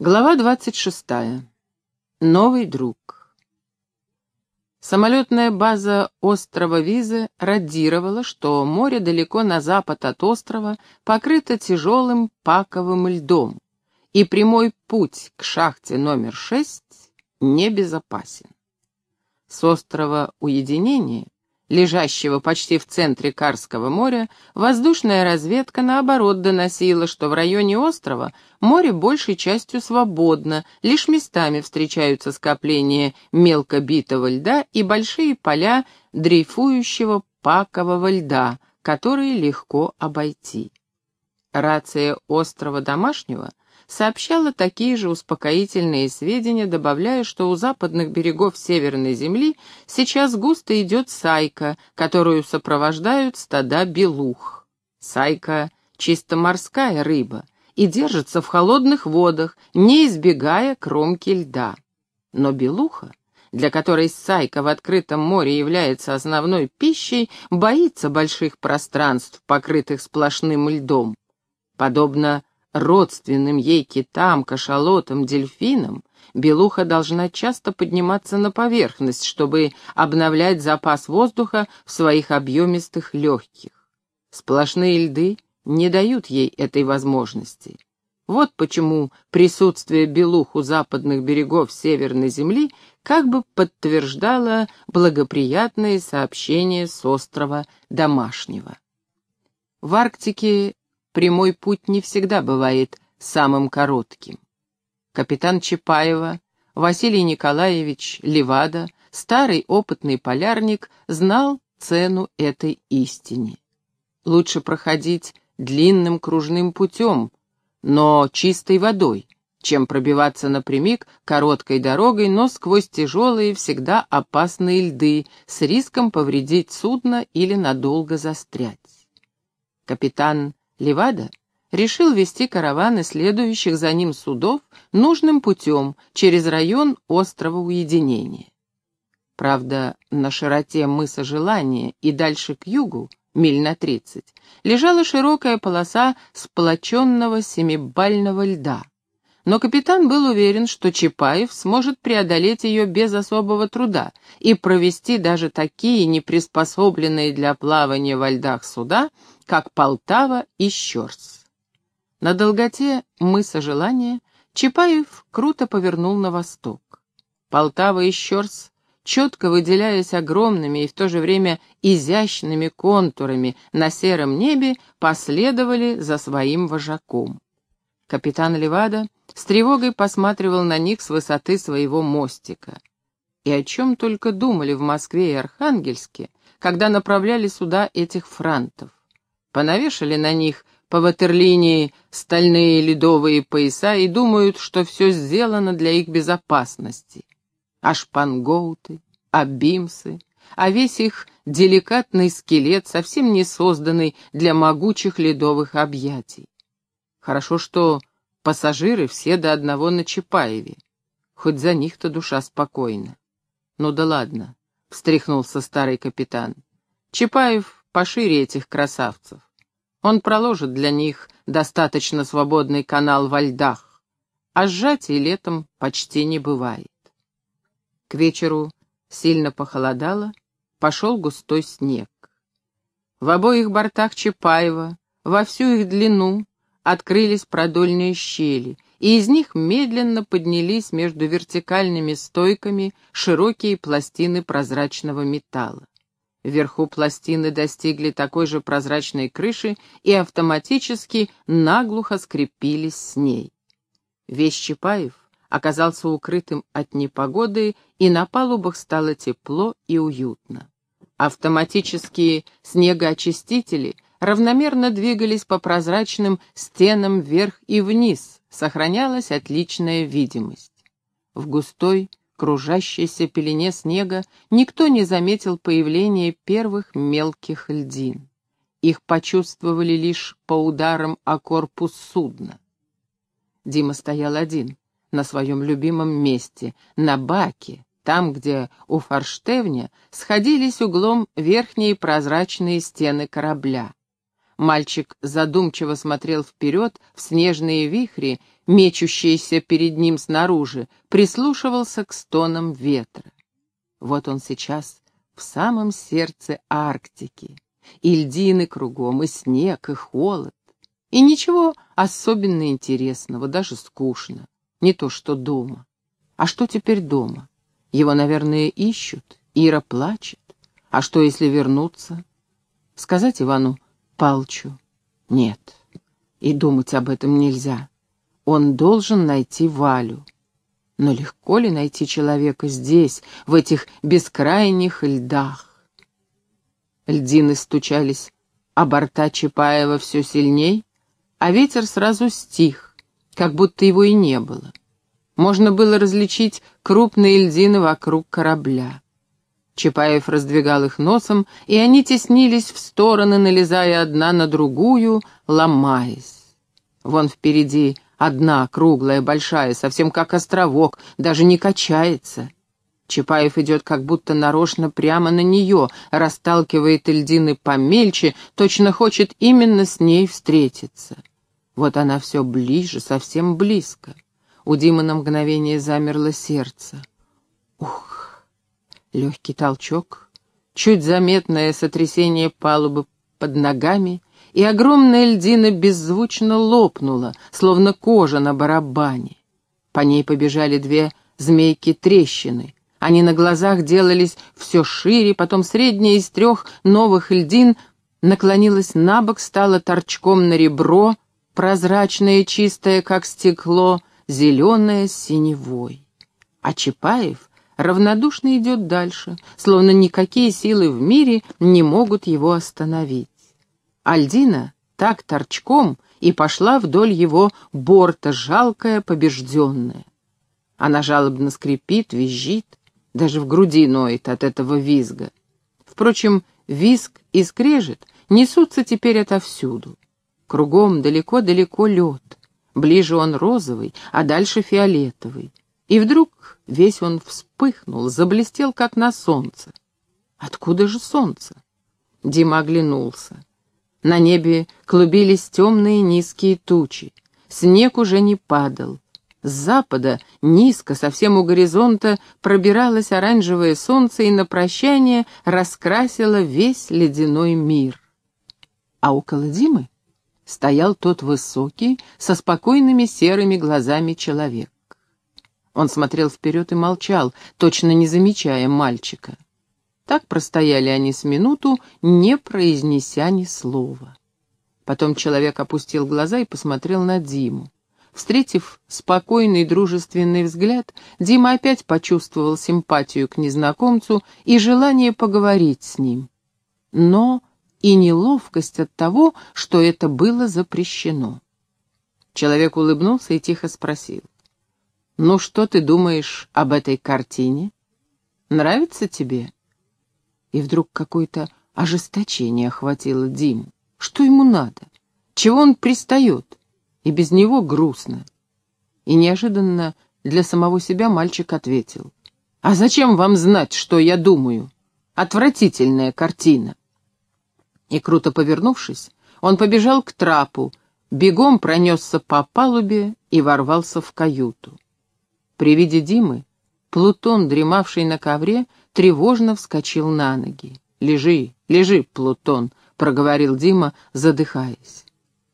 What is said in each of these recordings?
Глава двадцать шестая. Новый друг. Самолетная база острова Визы радировала, что море далеко на запад от острова покрыто тяжелым паковым льдом, и прямой путь к шахте номер шесть небезопасен. С острова Уединения лежащего почти в центре Карского моря, воздушная разведка, наоборот, доносила, что в районе острова море большей частью свободно, лишь местами встречаются скопления мелкобитого льда и большие поля дрейфующего пакового льда, которые легко обойти. Рация острова Домашнего сообщала такие же успокоительные сведения, добавляя, что у западных берегов Северной Земли сейчас густо идет сайка, которую сопровождают стада белух. Сайка — чисто морская рыба и держится в холодных водах, не избегая кромки льда. Но белуха для которой сайка в открытом море является основной пищей, боится больших пространств, покрытых сплошным льдом. Подобно родственным ей китам, кашалотам, дельфинам, белуха должна часто подниматься на поверхность, чтобы обновлять запас воздуха в своих объемистых легких. Сплошные льды не дают ей этой возможности. Вот почему присутствие белух у западных берегов Северной Земли как бы подтверждало благоприятные сообщения с острова Домашнего. В Арктике прямой путь не всегда бывает самым коротким. Капитан Чапаева, Василий Николаевич Левада, старый опытный полярник, знал цену этой истине. Лучше проходить длинным кружным путем, но чистой водой, чем пробиваться напрямик короткой дорогой, но сквозь тяжелые, всегда опасные льды, с риском повредить судно или надолго застрять. Капитан Левада решил вести караваны следующих за ним судов нужным путем через район острова Уединения. Правда, на широте мыса Желания и дальше к югу, миль на тридцать, лежала широкая полоса сплоченного семибального льда. Но капитан был уверен, что Чапаев сможет преодолеть ее без особого труда и провести даже такие неприспособленные для плавания во льдах суда, как Полтава и Щерс. На долготе мыса Желания Чапаев круто повернул на восток. Полтава и Щерс, четко выделяясь огромными и в то же время изящными контурами на сером небе, последовали за своим вожаком. Капитан Левада с тревогой посматривал на них с высоты своего мостика. И о чем только думали в Москве и Архангельске, когда направляли сюда этих франтов. Понавешали на них по ватерлинии стальные ледовые пояса и думают, что все сделано для их безопасности. А шпангоуты, а бимсы, а весь их деликатный скелет, совсем не созданный для могучих ледовых объятий. Хорошо, что пассажиры все до одного на Чапаеве. Хоть за них-то душа спокойна. Ну да ладно, — встряхнулся старый капитан. Чапаев пошире этих красавцев. Он проложит для них достаточно свободный канал во льдах, а сжатий летом почти не бывает. К вечеру сильно похолодало, пошел густой снег. В обоих бортах Чапаева, во всю их длину, открылись продольные щели, и из них медленно поднялись между вертикальными стойками широкие пластины прозрачного металла. Вверху пластины достигли такой же прозрачной крыши и автоматически наглухо скрепились с ней. Весь Чапаев оказался укрытым от непогоды, и на палубах стало тепло и уютно. Автоматические снегоочистители равномерно двигались по прозрачным стенам вверх и вниз, сохранялась отличная видимость. В густой, кружащейся пелене снега никто не заметил появления первых мелких льдин. Их почувствовали лишь по ударам о корпус судна. Дима стоял один, на своем любимом месте, на баке, там, где у форштевня сходились углом верхние прозрачные стены корабля. Мальчик задумчиво смотрел вперед в снежные вихри, мечущиеся перед ним снаружи, прислушивался к стонам ветра. Вот он сейчас в самом сердце Арктики. И льдины кругом, и снег, и холод. И ничего особенно интересного, даже скучно. Не то что дома. А что теперь дома? Его, наверное, ищут. Ира плачет. А что, если вернуться? Сказать Ивану Палчу? Нет. И думать об этом нельзя. Он должен найти Валю. Но легко ли найти человека здесь, в этих бескрайних льдах? Льдины стучались а борта Чапаева все сильней, а ветер сразу стих, как будто его и не было. Можно было различить крупные льдины вокруг корабля. Чапаев раздвигал их носом, и они теснились в стороны, налезая одна на другую, ломаясь. Вон впереди одна, круглая, большая, совсем как островок, даже не качается. Чапаев идет как будто нарочно прямо на нее, расталкивает льдины помельче, точно хочет именно с ней встретиться. Вот она все ближе, совсем близко. У Димы на мгновение замерло сердце. Ух! Легкий толчок, чуть заметное сотрясение палубы под ногами, и огромная льдина беззвучно лопнула, словно кожа на барабане. По ней побежали две змейки-трещины. Они на глазах делались все шире, потом средняя из трех новых льдин наклонилась на бок, стала торчком на ребро, прозрачное, чистое, как стекло, зеленое с синевой. А Чапаев равнодушно идет дальше, словно никакие силы в мире не могут его остановить. Альдина так торчком и пошла вдоль его борта, жалкая, побежденная. Она жалобно скрипит, визжит, даже в груди ноет от этого визга. Впрочем, визг и скрежет несутся теперь отовсюду. Кругом далеко-далеко лед. Ближе он розовый, а дальше фиолетовый. И вдруг весь он вспыхнул, заблестел, как на солнце. Откуда же солнце? Дима оглянулся. На небе клубились темные низкие тучи. Снег уже не падал. С запада, низко, совсем у горизонта, пробиралось оранжевое солнце и на прощание раскрасило весь ледяной мир. А около Димы стоял тот высокий, со спокойными серыми глазами человек. Он смотрел вперед и молчал, точно не замечая мальчика. Так простояли они с минуту, не произнеся ни слова. Потом человек опустил глаза и посмотрел на Диму. Встретив спокойный дружественный взгляд, Дима опять почувствовал симпатию к незнакомцу и желание поговорить с ним. Но и неловкость от того, что это было запрещено. Человек улыбнулся и тихо спросил. «Ну что ты думаешь об этой картине? Нравится тебе?» И вдруг какое-то ожесточение охватило Диму. Что ему надо? Чего он пристает? И без него грустно. И неожиданно для самого себя мальчик ответил. «А зачем вам знать, что я думаю? Отвратительная картина!» И круто повернувшись, он побежал к трапу, бегом пронесся по палубе и ворвался в каюту. При виде Димы Плутон, дремавший на ковре, тревожно вскочил на ноги. «Лежи, лежи, Плутон», — проговорил Дима, задыхаясь.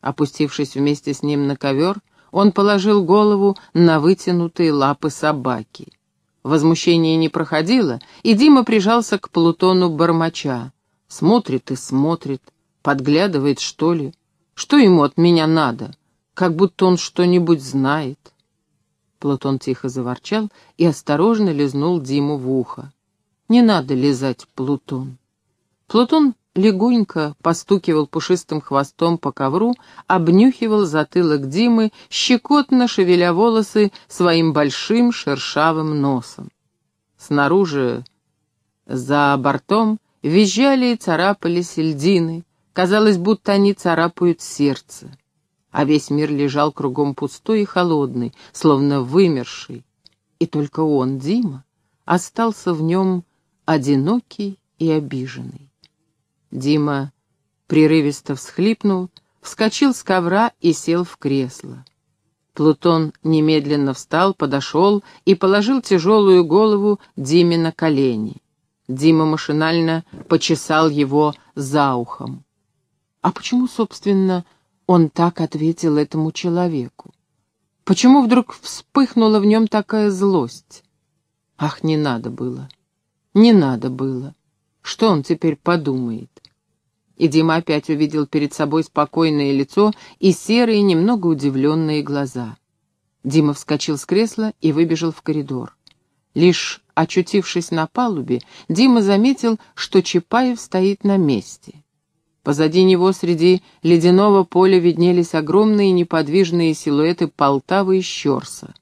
Опустившись вместе с ним на ковер, он положил голову на вытянутые лапы собаки. Возмущение не проходило, и Дима прижался к Плутону бормоча. Смотрит и смотрит, подглядывает, что ли. Что ему от меня надо? Как будто он что-нибудь знает. Платон тихо заворчал и осторожно лизнул Диму в ухо. «Не надо лизать, Плутон». Плутон легонько постукивал пушистым хвостом по ковру, обнюхивал затылок Димы, щекотно шевеля волосы своим большим шершавым носом. Снаружи, за бортом, визжали и царапались льдины, казалось, будто они царапают сердце а весь мир лежал кругом пустой и холодный, словно вымерший. И только он, Дима, остался в нем одинокий и обиженный. Дима прерывисто всхлипнул, вскочил с ковра и сел в кресло. Плутон немедленно встал, подошел и положил тяжелую голову Диме на колени. Дима машинально почесал его за ухом. А почему, собственно, он так ответил этому человеку? Почему вдруг вспыхнула в нем такая злость? Ах, не надо было. Не надо было. Что он теперь подумает? И Дима опять увидел перед собой спокойное лицо и серые, немного удивленные глаза. Дима вскочил с кресла и выбежал в коридор. Лишь очутившись на палубе, Дима заметил, что Чапаев стоит на месте. Позади него среди ледяного поля виднелись огромные неподвижные силуэты Полтавы и Щерса.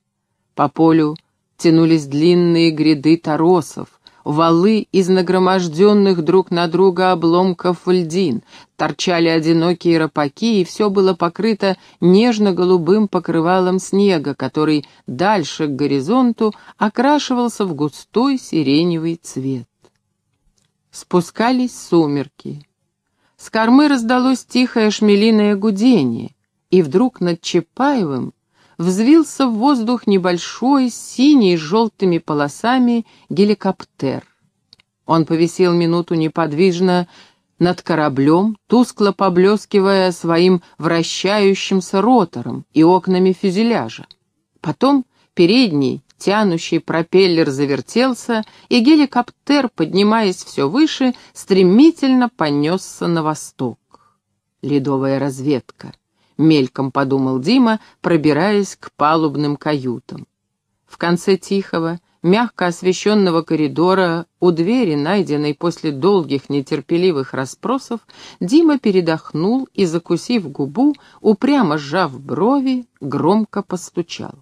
По полю тянулись длинные гряды торосов, валы из нагроможденных друг на друга обломков льдин, торчали одинокие рапаки, и все было покрыто нежно-голубым покрывалом снега, который дальше к горизонту окрашивался в густой сиреневый цвет. Спускались сумерки. С кормы раздалось тихое шмелиное гудение, и вдруг над Чапаевым взвился в воздух небольшой, синий с желтыми полосами геликоптер. Он повисел минуту неподвижно над кораблем, тускло поблескивая своим вращающимся ротором и окнами фюзеляжа. Потом передний, тянущий пропеллер завертелся, и геликоптер, поднимаясь все выше, стремительно понесся на восток. Ледовая разведка —— мельком подумал Дима, пробираясь к палубным каютам. В конце тихого, мягко освещенного коридора, у двери, найденной после долгих нетерпеливых расспросов, Дима передохнул и, закусив губу, упрямо сжав брови, громко постучал.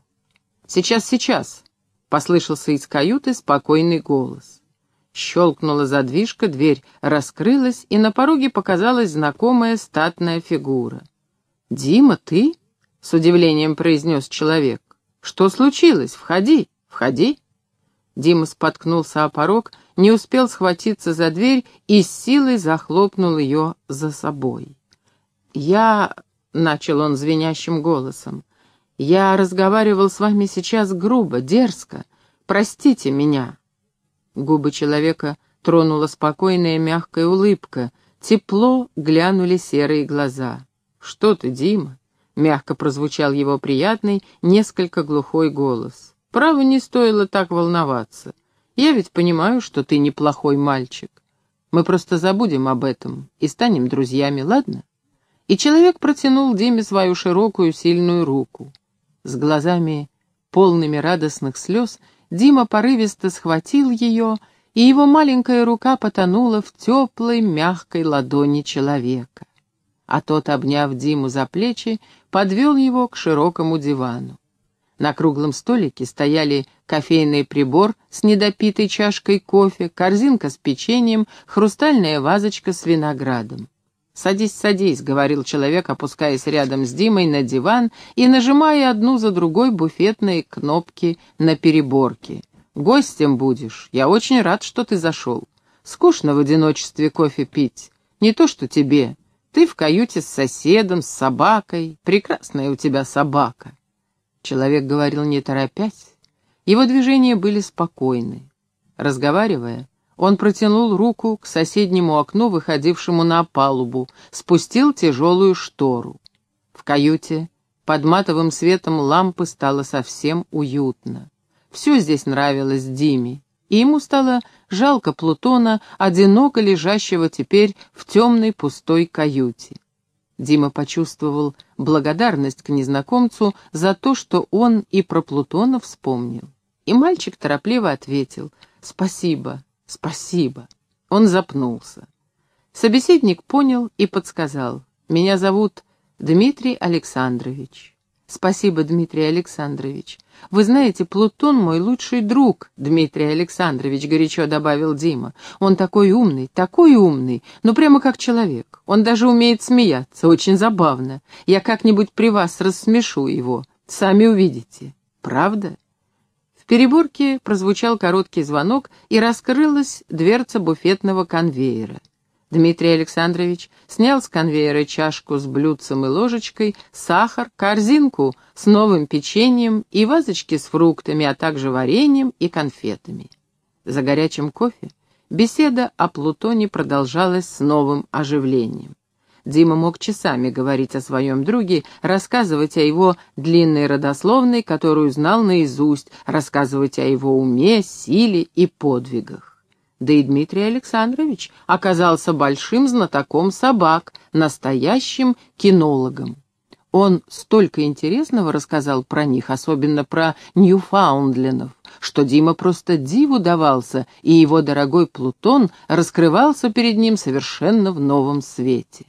«Сейчас, сейчас!» — послышался из каюты спокойный голос. Щелкнула задвижка, дверь раскрылась, и на пороге показалась знакомая статная фигура. «Дима, ты?» — с удивлением произнес человек. «Что случилось? Входи, входи». Дима споткнулся о порог, не успел схватиться за дверь и с силой захлопнул ее за собой. «Я...» — начал он звенящим голосом. «Я разговаривал с вами сейчас грубо, дерзко. Простите меня». Губы человека тронула спокойная мягкая улыбка, тепло глянули серые глаза. «Что ты, Дима?» — мягко прозвучал его приятный, несколько глухой голос. «Право, не стоило так волноваться. Я ведь понимаю, что ты неплохой мальчик. Мы просто забудем об этом и станем друзьями, ладно?» И человек протянул Диме свою широкую, сильную руку. С глазами, полными радостных слез, Дима порывисто схватил ее, и его маленькая рука потонула в теплой, мягкой ладони человека а тот, обняв Диму за плечи, подвел его к широкому дивану. На круглом столике стояли кофейный прибор с недопитой чашкой кофе, корзинка с печеньем, хрустальная вазочка с виноградом. «Садись, садись», — говорил человек, опускаясь рядом с Димой на диван и нажимая одну за другой буфетные кнопки на переборке. «Гостем будешь. Я очень рад, что ты зашел. Скучно в одиночестве кофе пить. Не то, что тебе. Ты в каюте с соседом, с собакой. Прекрасная у тебя собака. Человек говорил не торопясь. Его движения были спокойны. Разговаривая, он протянул руку к соседнему окну, выходившему на палубу, спустил тяжелую штору. В каюте под матовым светом лампы стало совсем уютно. Все здесь нравилось Диме и ему стало жалко Плутона, одиноко лежащего теперь в темной пустой каюте. Дима почувствовал благодарность к незнакомцу за то, что он и про Плутона вспомнил. И мальчик торопливо ответил «Спасибо, спасибо». Он запнулся. Собеседник понял и подсказал «Меня зовут Дмитрий Александрович». «Спасибо, Дмитрий Александрович. Вы знаете, Плутон мой лучший друг, Дмитрий Александрович», — горячо добавил Дима. «Он такой умный, такой умный, ну прямо как человек. Он даже умеет смеяться, очень забавно. Я как-нибудь при вас рассмешу его, сами увидите. Правда?» Переборке прозвучал короткий звонок, и раскрылась дверца буфетного конвейера. Дмитрий Александрович снял с конвейера чашку с блюдцем и ложечкой, сахар, корзинку с новым печеньем и вазочки с фруктами, а также вареньем и конфетами. За горячим кофе беседа о Плутоне продолжалась с новым оживлением. Дима мог часами говорить о своем друге, рассказывать о его длинной родословной, которую знал наизусть, рассказывать о его уме, силе и подвигах. Да и Дмитрий Александрович оказался большим знатоком собак, настоящим кинологом. Он столько интересного рассказал про них, особенно про Ньюфаундленов, что Дима просто диву давался, и его дорогой Плутон раскрывался перед ним совершенно в новом свете.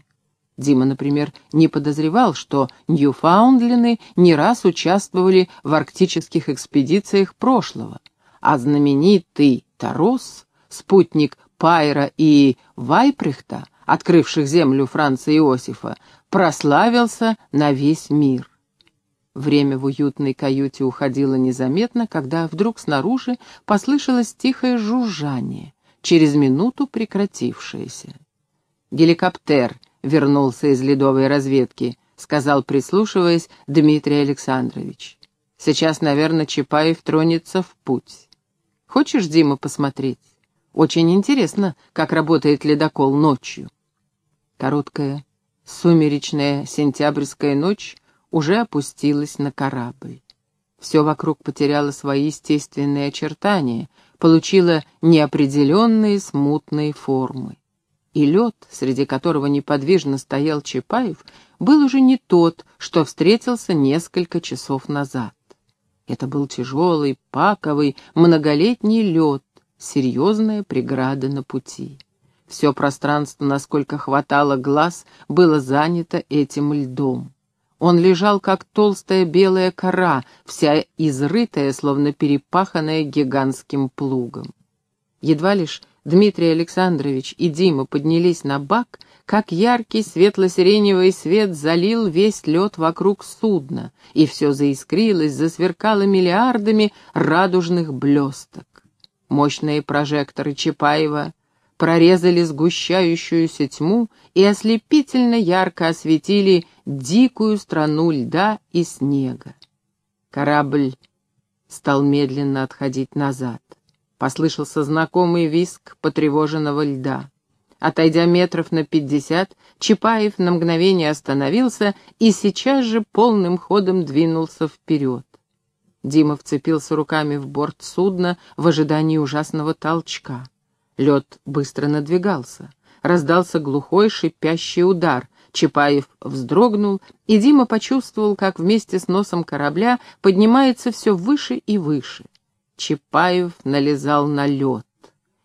Дима, например, не подозревал, что Ньюфаундлены не раз участвовали в арктических экспедициях прошлого, а знаменитый Тарос — спутник Пайра и Вайприхта, открывших землю Франца Иосифа, прославился на весь мир. Время в уютной каюте уходило незаметно, когда вдруг снаружи послышалось тихое жужжание, через минуту прекратившееся. «Геликоптер вернулся из ледовой разведки», — сказал, прислушиваясь, Дмитрий Александрович. «Сейчас, наверное, Чапаев тронется в путь. Хочешь, Дима, посмотреть?» Очень интересно, как работает ледокол ночью. Короткая, сумеречная сентябрьская ночь уже опустилась на корабль. Все вокруг потеряло свои естественные очертания, получило неопределенные смутные формы. И лед, среди которого неподвижно стоял Чапаев, был уже не тот, что встретился несколько часов назад. Это был тяжелый, паковый, многолетний лед, серьезная преграда на пути. Все пространство, насколько хватало глаз, было занято этим льдом. Он лежал, как толстая белая кора, вся изрытая, словно перепаханная гигантским плугом. Едва лишь Дмитрий Александрович и Дима поднялись на бак, как яркий светло-сиреневый свет залил весь лед вокруг судна, и все заискрилось, засверкало миллиардами радужных блесток. Мощные прожекторы Чапаева прорезали сгущающуюся тьму и ослепительно ярко осветили дикую страну льда и снега. Корабль стал медленно отходить назад. Послышался знакомый виск потревоженного льда. Отойдя метров на пятьдесят, Чапаев на мгновение остановился и сейчас же полным ходом двинулся вперед. Дима вцепился руками в борт судна в ожидании ужасного толчка. Лед быстро надвигался. Раздался глухой шипящий удар. Чапаев вздрогнул, и Дима почувствовал, как вместе с носом корабля поднимается все выше и выше. Чапаев налезал на лед.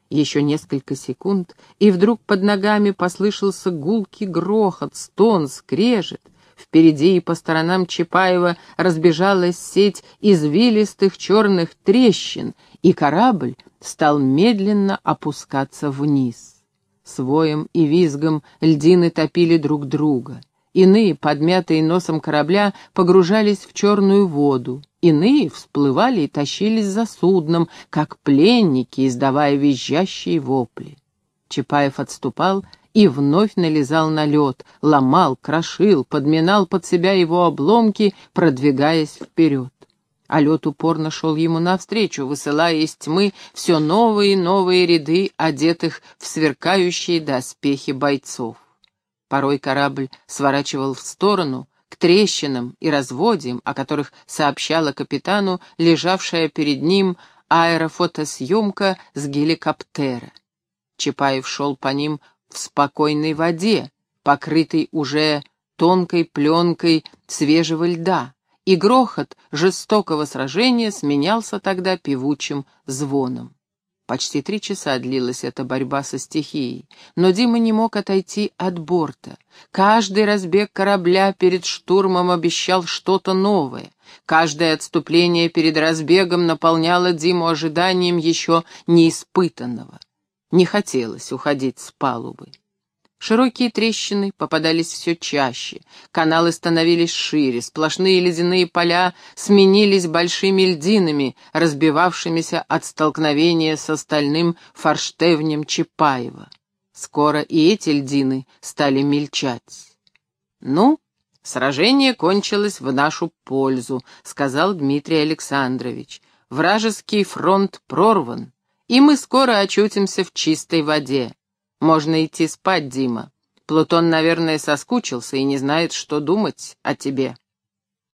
Еще несколько секунд, и вдруг под ногами послышался гулкий грохот, стон, скрежет. Впереди и по сторонам Чапаева разбежалась сеть извилистых черных трещин, и корабль стал медленно опускаться вниз. Своем и визгом льдины топили друг друга. Иные, подмятые носом корабля, погружались в черную воду. Иные всплывали и тащились за судном, как пленники, издавая визжащие вопли. Чапаев отступал и вновь налезал на лед, ломал, крошил, подминал под себя его обломки, продвигаясь вперед. А лед упорно шел ему навстречу, высылая из тьмы все новые и новые ряды, одетых в сверкающие доспехи бойцов. Порой корабль сворачивал в сторону, к трещинам и разводям, о которых сообщала капитану лежавшая перед ним аэрофотосъемка с геликоптера. Чапаев шел по ним в спокойной воде, покрытой уже тонкой пленкой свежего льда, и грохот жестокого сражения сменялся тогда певучим звоном. Почти три часа длилась эта борьба со стихией, но Дима не мог отойти от борта. Каждый разбег корабля перед штурмом обещал что-то новое. Каждое отступление перед разбегом наполняло Диму ожиданием еще неиспытанного. Не хотелось уходить с палубы. Широкие трещины попадались все чаще, каналы становились шире, сплошные ледяные поля сменились большими льдинами, разбивавшимися от столкновения с остальным форштевнем Чапаева. Скоро и эти льдины стали мельчать. «Ну, сражение кончилось в нашу пользу», — сказал Дмитрий Александрович. «Вражеский фронт прорван, и мы скоро очутимся в чистой воде. Можно идти спать, Дима. Плутон, наверное, соскучился и не знает, что думать о тебе».